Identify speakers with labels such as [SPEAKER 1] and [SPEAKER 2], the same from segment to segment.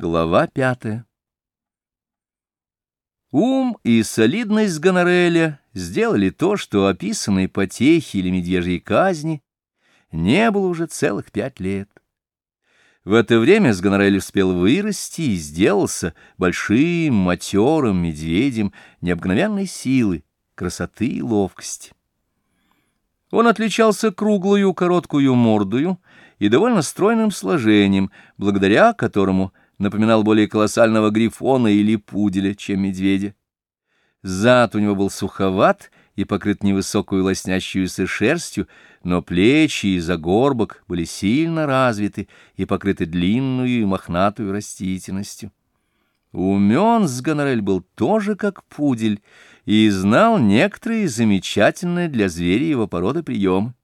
[SPEAKER 1] Глава пятая Ум и солидность Гонореля сделали то, что описанной потехи или медвежьей казни не было уже целых пять лет. В это время Сгонорель успел вырасти и сделался большим, матерым медведем необыкновенной силы, красоты и ловкости. Он отличался круглую короткую мордою и довольно стройным сложением, благодаря которому напоминал более колоссального грифона или пуделя, чем медведя. Зад у него был суховат и покрыт невысокую лоснящуюся шерстью, но плечи и загорбок были сильно развиты и покрыты длинную и мохнатую растительностью. Умен Сгонорель был тоже как пудель и знал некоторые замечательные для зверя его породы приемы.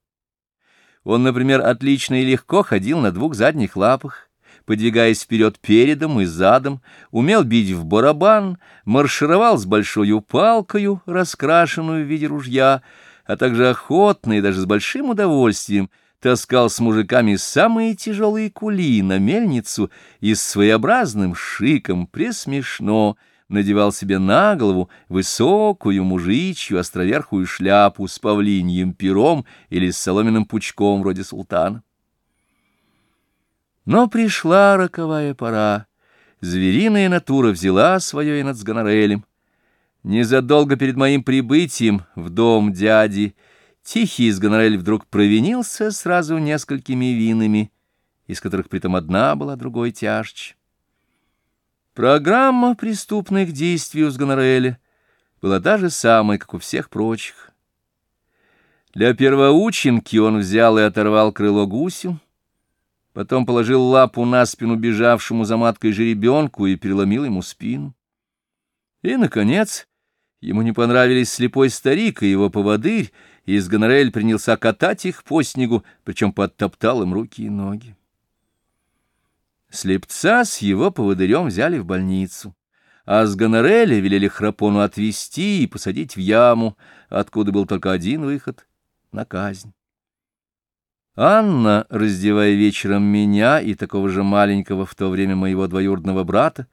[SPEAKER 1] Он, например, отлично и легко ходил на двух задних лапах, подвигаясь вперед передом и задом, умел бить в барабан, маршировал с большой палкою, раскрашенную в виде ружья, а также охотно и даже с большим удовольствием таскал с мужиками самые тяжелые кули на мельницу и с своеобразным шиком пресмешно надевал себе на голову высокую мужичью островерхую шляпу с павлиньим пером или с соломенным пучком вроде султана. Но пришла роковая пора. Звериная натура взяла свое и над Сгонорелем. Незадолго перед моим прибытием в дом дяди тихий Сгонорель вдруг провинился сразу несколькими винами, из которых притом одна была другой тяжче. Программа преступных действий у Сгонореля была та же самая, как у всех прочих. Для первоученки он взял и оторвал крыло гусю, потом положил лапу на спину бежавшему за маткой жеребенку и переломил ему спину. И, наконец, ему не понравились слепой старик и его поводырь, и Сгонорель принялся катать их по снегу, причем подтоптал им руки и ноги. Слепца с его поводырем взяли в больницу, а с Гонореля велели Храпону отвезти и посадить в яму, откуда был только один выход — на казнь. Анна, раздевая вечером меня и такого же маленького в то время моего двоюродного брата,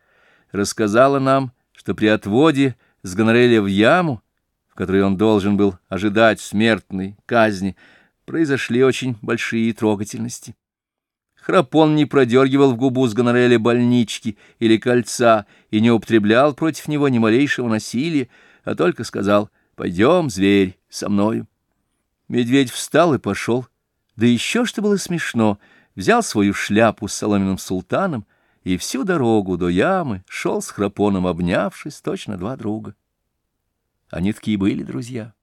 [SPEAKER 1] рассказала нам, что при отводе с Гонореля в яму, в которой он должен был ожидать смертной казни, произошли очень большие трогательности. Храпон не продергивал в губу с Гонореля больнички или кольца и не употреблял против него ни малейшего насилия, а только сказал «Пойдем, зверь, со мною». Медведь встал и пошел, да еще что было смешно, взял свою шляпу с соломенным султаном и всю дорогу до ямы шел с храпоном, обнявшись, точно два друга. Они такие были друзья.